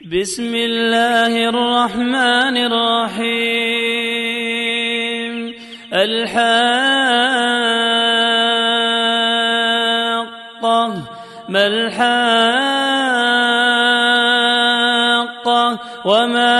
بسم الله الرحمن الرحيم. الحاقة. ما الحاقة؟ وما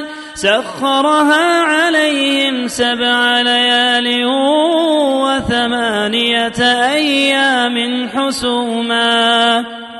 سخرها عليهم سبع ليال وثمانية أيام حسوما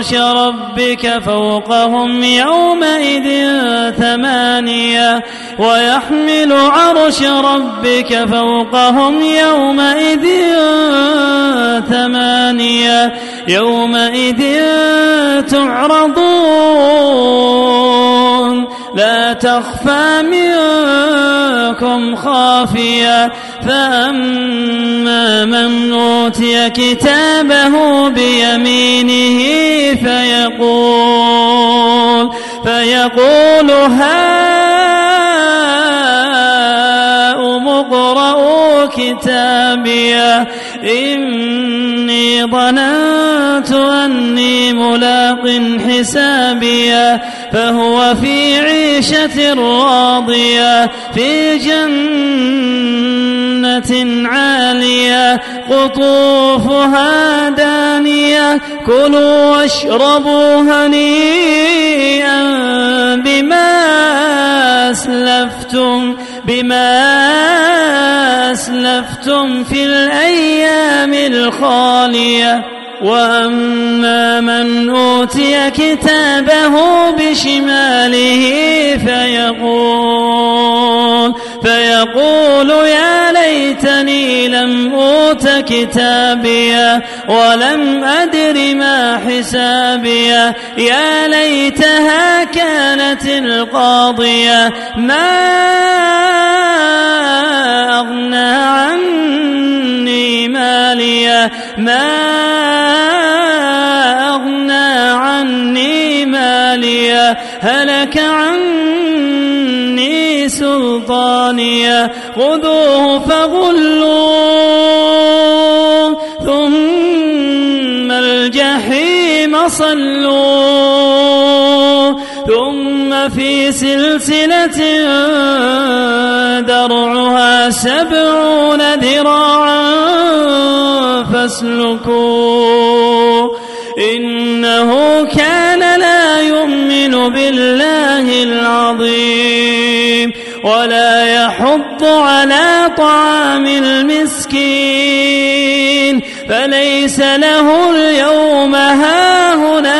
عرش ربك فوقهم يومئذ ثمانية ويحمل عرش ربك فوقهم يومئذ ثمانية. يومئذ تعرضون. لا تخفى منكم خافية. فأما من أوتي كتابه بيمينه فيقول فيقول هاؤم اقرءوا كتابيه إني ظننت أني ملاق حسابيه فهو في عيشة راضية في جنة عالية قطوفها دانية كلوا واشربوا هنيئا بما أسلفتم بما أسلفتم في الأيام الخالية وأما من أوتي كتابه بشماله فيقول فيقول يا ليتني لم أوت كتابية ولم أدر ما حسابية يا ليتها كانت القاضية ما ما أغنى عني مالية هلك عني سلطانية خذوه فغلوه ثم الجحيم صلوه. ثم في سلسلة درعها سبعون ذراعا فاسلكوه إنه كان لا يؤمن بالله العظيم. ولا يحض على طعام المسكين. فليس له اليوم هاهنا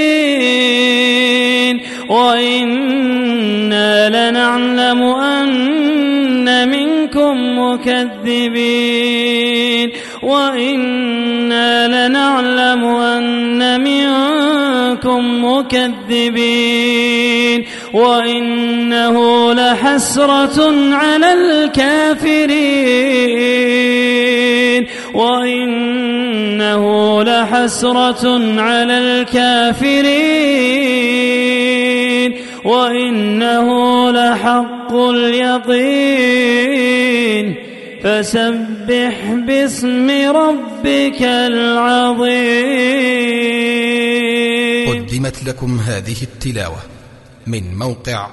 وإنا لنعلم أن منكم مكذبين وإنا لنعلم أن منكم مكذبين وإنه لحسرة على الكافرين وإنه لحسرة على الكافرين وإنه لحق اليقين. فسبح باسم ربك العظيم. قدمت لكم هذه التلاوة من موقع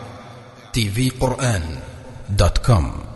كوم